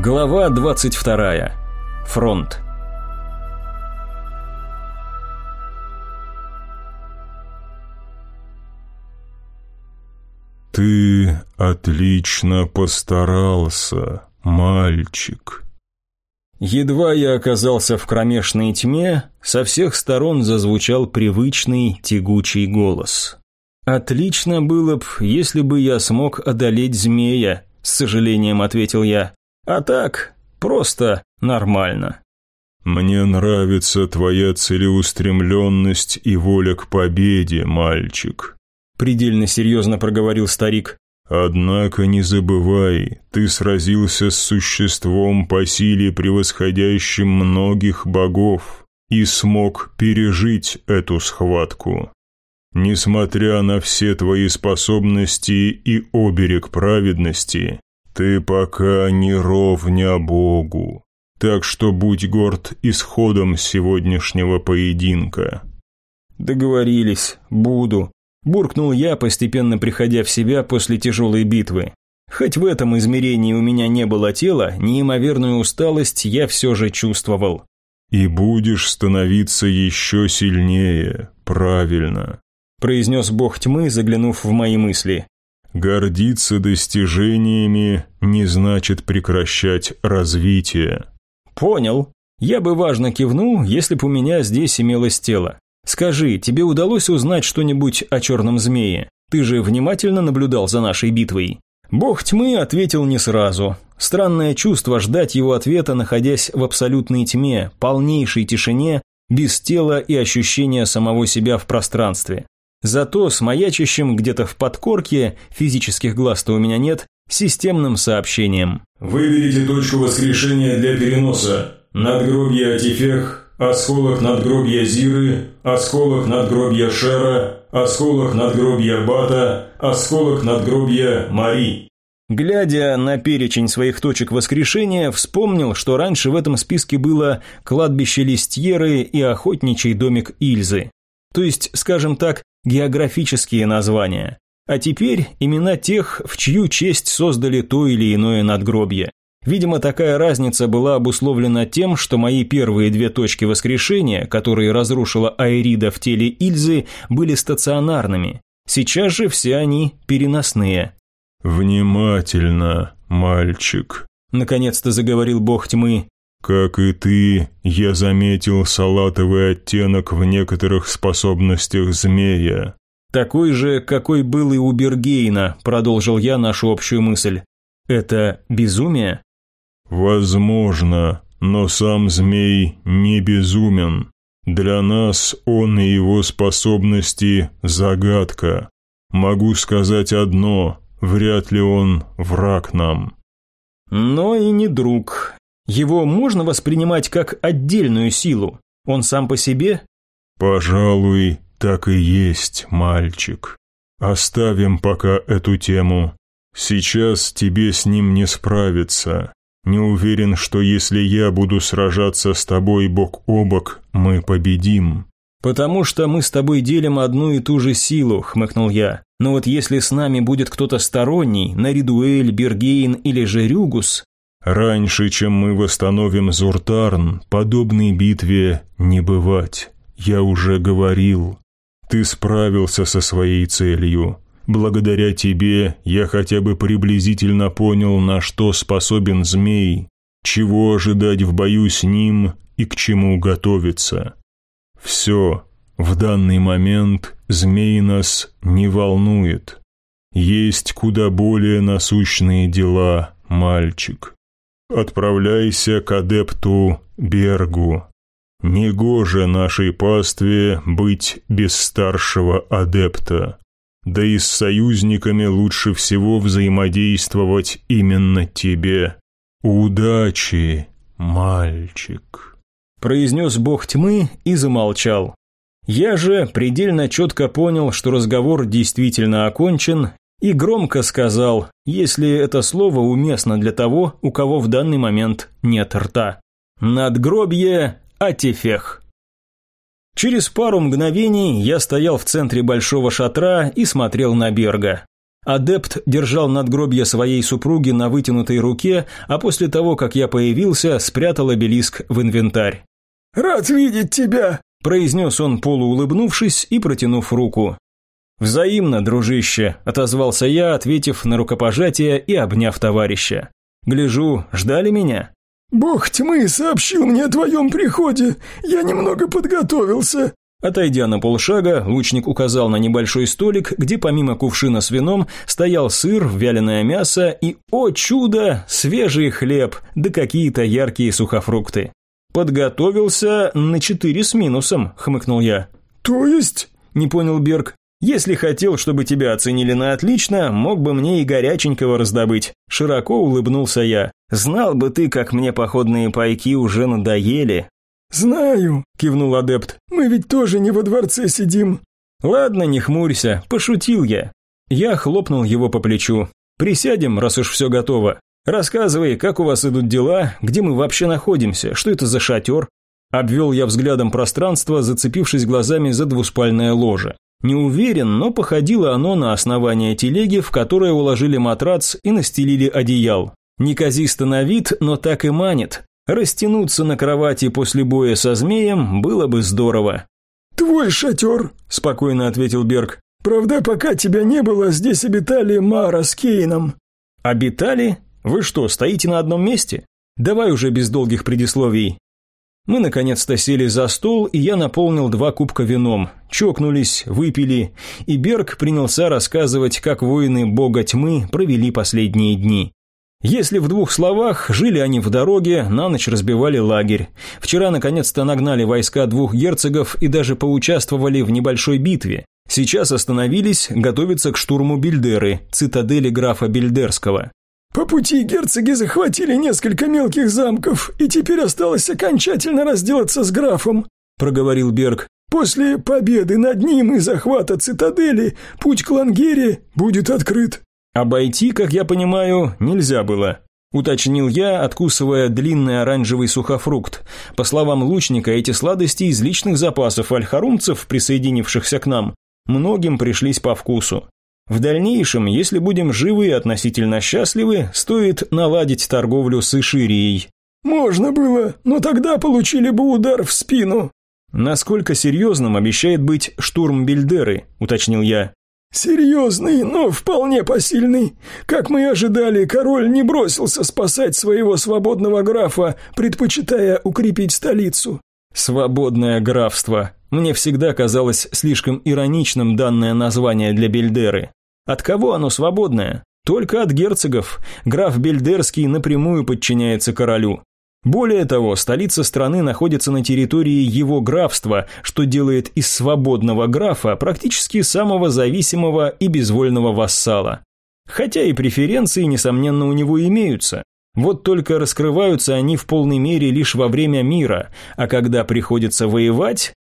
Глава 22. Фронт. «Ты отлично постарался, мальчик». Едва я оказался в кромешной тьме, со всех сторон зазвучал привычный тягучий голос. «Отлично было б, если бы я смог одолеть змея», – с сожалением ответил я. «А так, просто нормально». «Мне нравится твоя целеустремленность и воля к победе, мальчик», – предельно серьезно проговорил старик. «Однако не забывай, ты сразился с существом по силе превосходящим многих богов и смог пережить эту схватку. Несмотря на все твои способности и оберег праведности, ты пока не ровня Богу. Так что будь горд исходом сегодняшнего поединка». «Договорились, буду», – буркнул я, постепенно приходя в себя после тяжелой битвы. Хоть в этом измерении у меня не было тела, неимоверную усталость я все же чувствовал. «И будешь становиться еще сильнее, правильно произнес бог тьмы, заглянув в мои мысли. «Гордиться достижениями не значит прекращать развитие». «Понял. Я бы важно кивнул, если бы у меня здесь имелось тело. Скажи, тебе удалось узнать что-нибудь о черном змее? Ты же внимательно наблюдал за нашей битвой?» Бог тьмы ответил не сразу. Странное чувство ждать его ответа, находясь в абсолютной тьме, полнейшей тишине, без тела и ощущения самого себя в пространстве. Зато с маячащим где-то в подкорке, физических глаз-то у меня нет, системным сообщением. Выберите точку воскрешения для переноса. Надгробье Атифех, осколок надгробья Зиры, осколок надгробья Шера, осколок надгробья Бата, осколок надгробья Мари. Глядя на перечень своих точек воскрешения, вспомнил, что раньше в этом списке было кладбище Листьеры и охотничий домик Ильзы. То есть, скажем так, географические названия, а теперь имена тех, в чью честь создали то или иное надгробье. Видимо, такая разница была обусловлена тем, что мои первые две точки воскрешения, которые разрушила Айрида в теле Ильзы, были стационарными. Сейчас же все они переносные. «Внимательно, мальчик», – наконец-то заговорил бог тьмы. «Как и ты, я заметил салатовый оттенок в некоторых способностях змея». «Такой же, какой был и у Бергейна», – продолжил я нашу общую мысль. «Это безумие?» «Возможно, но сам змей не безумен. Для нас он и его способности – загадка. Могу сказать одно – вряд ли он враг нам». «Но и не друг. Его можно воспринимать как отдельную силу? Он сам по себе? Пожалуй, так и есть, мальчик. Оставим пока эту тему. Сейчас тебе с ним не справиться. Не уверен, что если я буду сражаться с тобой бок о бок, мы победим. «Потому что мы с тобой делим одну и ту же силу», – хмыкнул я. «Но вот если с нами будет кто-то сторонний, Наридуэль, Бергейн или же Рюгус, Раньше, чем мы восстановим Зуртарн, подобной битве не бывать. Я уже говорил. Ты справился со своей целью. Благодаря тебе я хотя бы приблизительно понял, на что способен змей, чего ожидать в бою с ним и к чему готовиться. Все, в данный момент змей нас не волнует. Есть куда более насущные дела, мальчик. Отправляйся к адепту Бергу. Негоже нашей пастве быть без старшего адепта. Да и с союзниками лучше всего взаимодействовать именно тебе. Удачи, мальчик!» Произнес бог тьмы и замолчал. Я же предельно четко понял, что разговор действительно окончен, и громко сказал, если это слово уместно для того, у кого в данный момент нет рта. Надгробье Атифех. Через пару мгновений я стоял в центре большого шатра и смотрел на Берга. Адепт держал надгробье своей супруги на вытянутой руке, а после того, как я появился, спрятал обелиск в инвентарь. «Рад видеть тебя!» – произнес он, полуулыбнувшись и протянув руку. «Взаимно, дружище», – отозвался я, ответив на рукопожатие и обняв товарища. «Гляжу, ждали меня?» «Бог тьмы сообщил мне о твоем приходе. Я немного подготовился». Отойдя на полшага, лучник указал на небольшой столик, где помимо кувшина с вином стоял сыр, вяленое мясо и, о чудо, свежий хлеб, да какие-то яркие сухофрукты. «Подготовился на четыре с минусом», — хмыкнул я. «То есть?» — не понял Берг. «Если хотел, чтобы тебя оценили на отлично, мог бы мне и горяченького раздобыть». Широко улыбнулся я. «Знал бы ты, как мне походные пайки уже надоели». «Знаю», – кивнул адепт. «Мы ведь тоже не во дворце сидим». «Ладно, не хмурься, пошутил я». Я хлопнул его по плечу. «Присядем, раз уж все готово. Рассказывай, как у вас идут дела, где мы вообще находимся, что это за шатер?» Обвел я взглядом пространство, зацепившись глазами за двуспальное ложе. Не уверен, но походило оно на основание телеги, в которое уложили матрац и настелили одеял. Неказисто на вид, но так и манит. Растянуться на кровати после боя со змеем было бы здорово. «Твой шатер», – спокойно ответил Берг. «Правда, пока тебя не было, здесь обитали Мара с Кейном». «Обитали? Вы что, стоите на одном месте? Давай уже без долгих предисловий. Мы наконец-то сели за стол, и я наполнил два кубка вином. Чокнулись, выпили, и Берг принялся рассказывать, как воины бога тьмы провели последние дни. Если в двух словах, жили они в дороге, на ночь разбивали лагерь. Вчера наконец-то нагнали войска двух герцогов и даже поучаствовали в небольшой битве. Сейчас остановились, готовятся к штурму Бильдеры, цитадели графа Бильдерского. По пути герцоги захватили несколько мелких замков, и теперь осталось окончательно разделаться с графом», – проговорил Берг. «После победы над ним и захвата цитадели путь к Лангере будет открыт». «Обойти, как я понимаю, нельзя было», – уточнил я, откусывая длинный оранжевый сухофрукт. По словам лучника, эти сладости из личных запасов альхарумцев, присоединившихся к нам, многим пришлись по вкусу. В дальнейшем, если будем живы и относительно счастливы, стоит наладить торговлю с Иширией. Можно было, но тогда получили бы удар в спину. Насколько серьезным обещает быть штурм Бельдеры, уточнил я. «Серьезный, но вполне посильный. Как мы и ожидали, король не бросился спасать своего свободного графа, предпочитая укрепить столицу». «Свободное графство». Мне всегда казалось слишком ироничным данное название для Бельдеры. От кого оно свободное? Только от герцогов. Граф Бельдерский напрямую подчиняется королю. Более того, столица страны находится на территории его графства, что делает из свободного графа практически самого зависимого и безвольного вассала. Хотя и преференции, несомненно, у него имеются. Вот только раскрываются они в полной мере лишь во время мира, а когда приходится воевать,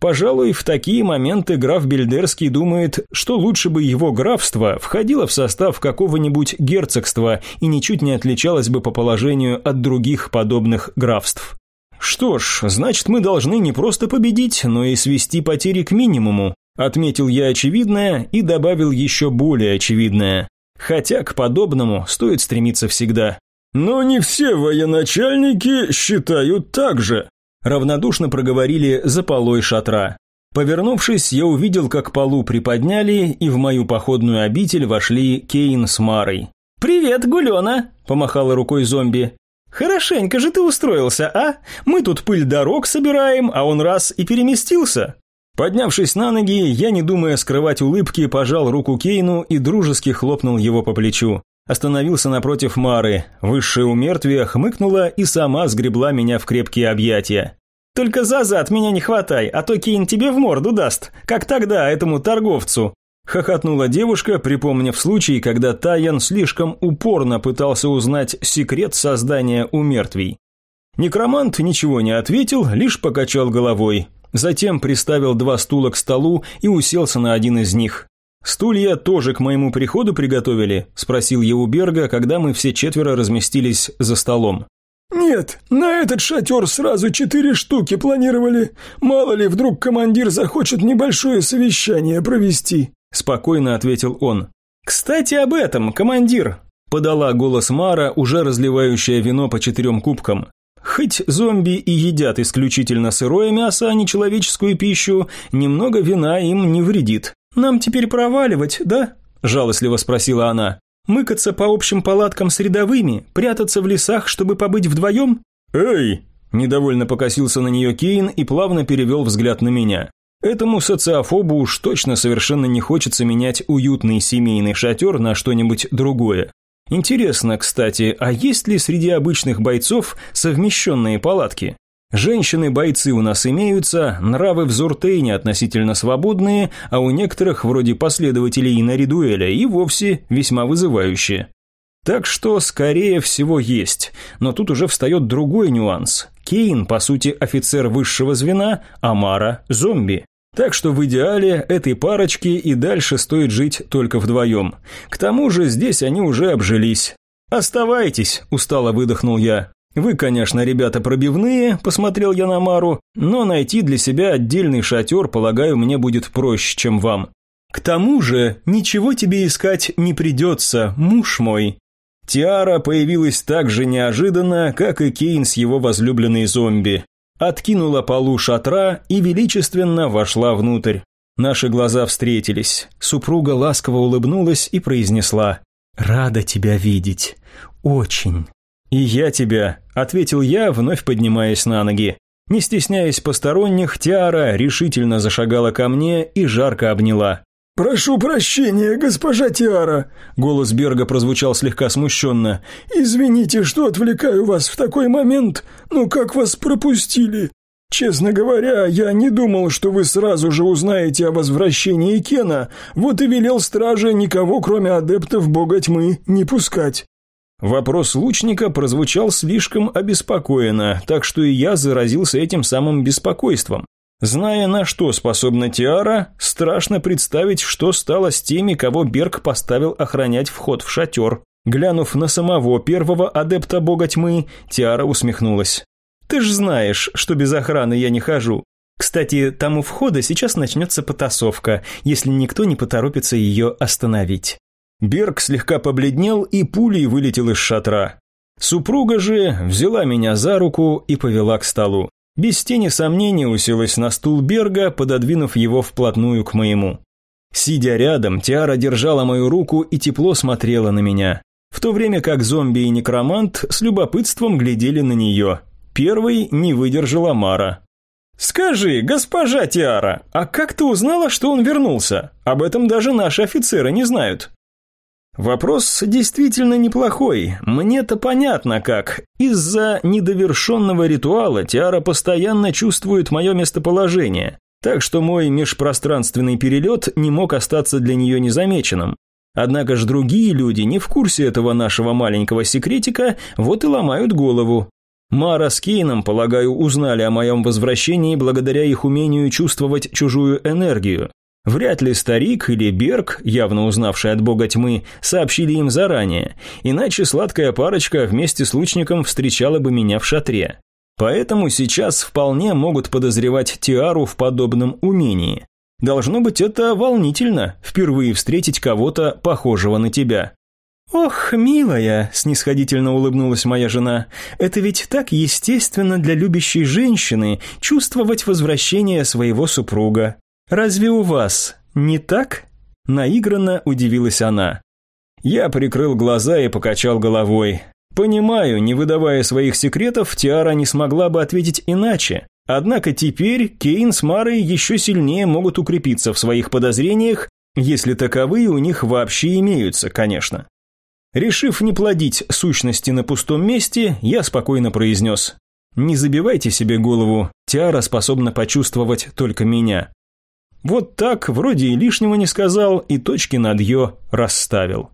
Пожалуй, в такие моменты граф Бельдерский думает, что лучше бы его графство входило в состав какого-нибудь герцогства и ничуть не отличалось бы по положению от других подобных графств. Что ж, значит, мы должны не просто победить, но и свести потери к минимуму. Отметил я очевидное и добавил еще более очевидное. Хотя к подобному стоит стремиться всегда. Но не все военачальники считают так же равнодушно проговорили за полой шатра. Повернувшись, я увидел, как полу приподняли, и в мою походную обитель вошли Кейн с Марой. «Привет, Гулёна!» – помахала рукой зомби. «Хорошенько же ты устроился, а? Мы тут пыль дорог собираем, а он раз и переместился». Поднявшись на ноги, я, не думая скрывать улыбки, пожал руку Кейну и дружески хлопнул его по плечу. Остановился напротив Мары. Высшая умертвие хмыкнула и сама сгребла меня в крепкие объятия. «Только за зад меня не хватай, а то Кейн тебе в морду даст, как тогда этому торговцу». Хохотнула девушка, припомнив случай, когда Таян слишком упорно пытался узнать секрет создания умертвий. Некромант ничего не ответил, лишь покачал головой. Затем приставил два стула к столу и уселся на один из них. «Стулья тоже к моему приходу приготовили?» – спросил я у Берга, когда мы все четверо разместились за столом. «Нет, на этот шатер сразу четыре штуки планировали. Мало ли, вдруг командир захочет небольшое совещание провести», – спокойно ответил он. «Кстати, об этом, командир!» – подала голос Мара, уже разливающая вино по четырем кубкам. Хоть зомби и едят исключительно сырое мясо, а не человеческую пищу, немного вина им не вредит. «Нам теперь проваливать, да?» – жалостливо спросила она. «Мыкаться по общим палаткам с рядовыми, прятаться в лесах, чтобы побыть вдвоем?» «Эй!» – недовольно покосился на нее Кейн и плавно перевел взгляд на меня. Этому социофобу уж точно совершенно не хочется менять уютный семейный шатер на что-нибудь другое. Интересно, кстати, а есть ли среди обычных бойцов совмещенные палатки? Женщины-бойцы у нас имеются, нравы в Зуртейне относительно свободные, а у некоторых, вроде последователей Инаридуэля, и вовсе весьма вызывающие. Так что, скорее всего, есть. Но тут уже встает другой нюанс. Кейн, по сути, офицер высшего звена, а Мара – зомби. Так что в идеале этой парочке и дальше стоит жить только вдвоем. К тому же здесь они уже обжились. «Оставайтесь», – устало выдохнул я. «Вы, конечно, ребята пробивные», – посмотрел я на Мару, «но найти для себя отдельный шатер, полагаю, мне будет проще, чем вам». «К тому же, ничего тебе искать не придется, муж мой». Тиара появилась так же неожиданно, как и Кейн с его возлюбленной зомби откинула полу шатра и величественно вошла внутрь. Наши глаза встретились. Супруга ласково улыбнулась и произнесла «Рада тебя видеть. Очень». «И я тебя», – ответил я, вновь поднимаясь на ноги. Не стесняясь посторонних, Тиара решительно зашагала ко мне и жарко обняла. «Прошу прощения, госпожа Тиара», — голос Берга прозвучал слегка смущенно. «Извините, что отвлекаю вас в такой момент, но как вас пропустили? Честно говоря, я не думал, что вы сразу же узнаете о возвращении Кена, вот и велел страже никого, кроме адептов бога тьмы, не пускать». Вопрос лучника прозвучал слишком обеспокоенно, так что и я заразился этим самым беспокойством. Зная, на что способна Тиара, страшно представить, что стало с теми, кого Берг поставил охранять вход в шатер. Глянув на самого первого адепта бога тьмы, Тиара усмехнулась. «Ты ж знаешь, что без охраны я не хожу. Кстати, там у входа сейчас начнется потасовка, если никто не поторопится ее остановить». Берг слегка побледнел и пулей вылетел из шатра. Супруга же взяла меня за руку и повела к столу. Без тени сомнения уселась на стул Берга, пододвинув его вплотную к моему. Сидя рядом, Тиара держала мою руку и тепло смотрела на меня, в то время как зомби и некромант с любопытством глядели на нее. Первый не выдержала Мара. «Скажи, госпожа Тиара, а как ты узнала, что он вернулся? Об этом даже наши офицеры не знают». Вопрос действительно неплохой. Мне-то понятно как. Из-за недовершенного ритуала Тиара постоянно чувствует мое местоположение, так что мой межпространственный перелет не мог остаться для нее незамеченным. Однако ж другие люди не в курсе этого нашего маленького секретика, вот и ломают голову. Мара с Кейном, полагаю, узнали о моем возвращении благодаря их умению чувствовать чужую энергию. Вряд ли старик или Берг, явно узнавший от бога тьмы, сообщили им заранее, иначе сладкая парочка вместе с лучником встречала бы меня в шатре. Поэтому сейчас вполне могут подозревать Тиару в подобном умении. Должно быть это волнительно, впервые встретить кого-то похожего на тебя. «Ох, милая», – снисходительно улыбнулась моя жена, – «это ведь так естественно для любящей женщины чувствовать возвращение своего супруга. «Разве у вас не так?» – наигранно удивилась она. Я прикрыл глаза и покачал головой. Понимаю, не выдавая своих секретов, Тиара не смогла бы ответить иначе. Однако теперь Кейн с Марой еще сильнее могут укрепиться в своих подозрениях, если таковые у них вообще имеются, конечно. Решив не плодить сущности на пустом месте, я спокойно произнес. «Не забивайте себе голову, Тиара способна почувствовать только меня. Вот так, вроде и лишнего не сказал, и точки над «ё» расставил.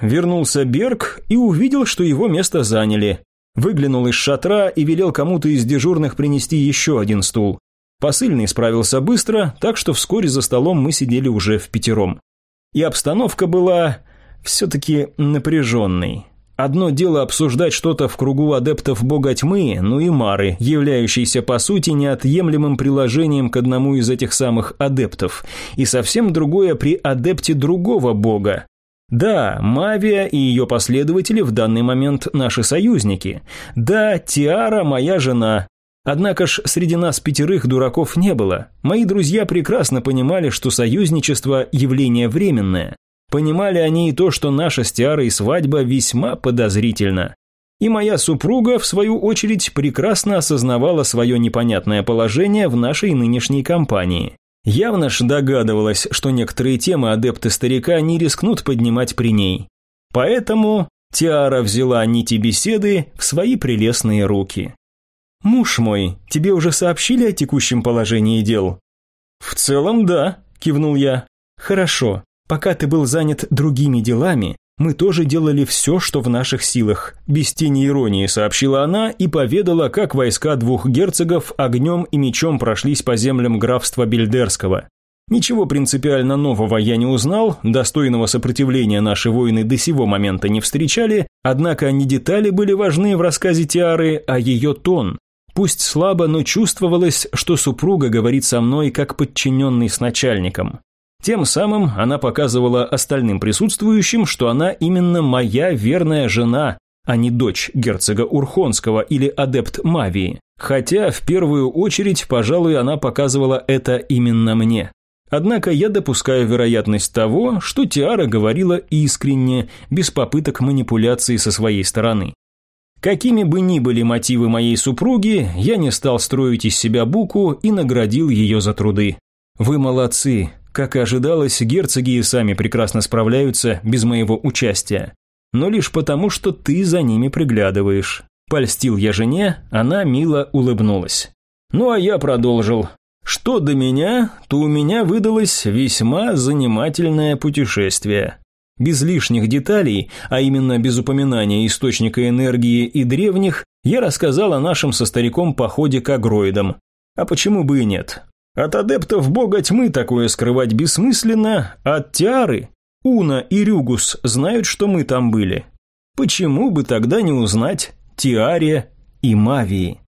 Вернулся Берг и увидел, что его место заняли. Выглянул из шатра и велел кому-то из дежурных принести еще один стул. Посыльный справился быстро, так что вскоре за столом мы сидели уже в пятером. И обстановка была все-таки напряженной. Одно дело обсуждать что-то в кругу адептов бога тьмы, ну и Мары, являющейся по сути неотъемлемым приложением к одному из этих самых адептов, и совсем другое при адепте другого бога. Да, Мавия и ее последователи в данный момент наши союзники. Да, Тиара моя жена. Однако ж среди нас пятерых дураков не было. Мои друзья прекрасно понимали, что союзничество – явление временное. Понимали они и то, что наша с Тиарой свадьба весьма подозрительна. И моя супруга, в свою очередь, прекрасно осознавала свое непонятное положение в нашей нынешней компании. Явно ж догадывалась, что некоторые темы адепты старика не рискнут поднимать при ней. Поэтому Тиара взяла нити беседы в свои прелестные руки. «Муж мой, тебе уже сообщили о текущем положении дел?» «В целом, да», – кивнул я. «Хорошо. Пока ты был занят другими делами, мы тоже делали все, что в наших силах», – без тени иронии сообщила она и поведала, как войска двух герцогов огнем и мечом прошлись по землям графства Бельдерского. Ничего принципиально нового я не узнал, достойного сопротивления наши воины до сего момента не встречали, однако не детали были важны в рассказе Тиары, а ее тон. Пусть слабо, но чувствовалось, что супруга говорит со мной как подчиненный с начальником. Тем самым она показывала остальным присутствующим, что она именно моя верная жена, а не дочь герцога Урхонского или адепт Мавии. Хотя в первую очередь, пожалуй, она показывала это именно мне. Однако я допускаю вероятность того, что Тиара говорила искренне, без попыток манипуляции со своей стороны. Какими бы ни были мотивы моей супруги, я не стал строить из себя буку и наградил ее за труды. Вы молодцы, как и ожидалось, герцоги и сами прекрасно справляются без моего участия. Но лишь потому, что ты за ними приглядываешь. Польстил я жене, она мило улыбнулась. Ну а я продолжил. Что до меня, то у меня выдалось весьма занимательное путешествие. Без лишних деталей, а именно без упоминания источника энергии и древних, я рассказал о нашем со стариком походе к агроидам. А почему бы и нет? От адептов бога тьмы такое скрывать бессмысленно, от Тиары Уна и Рюгус знают, что мы там были. Почему бы тогда не узнать Тиаре и Мавии?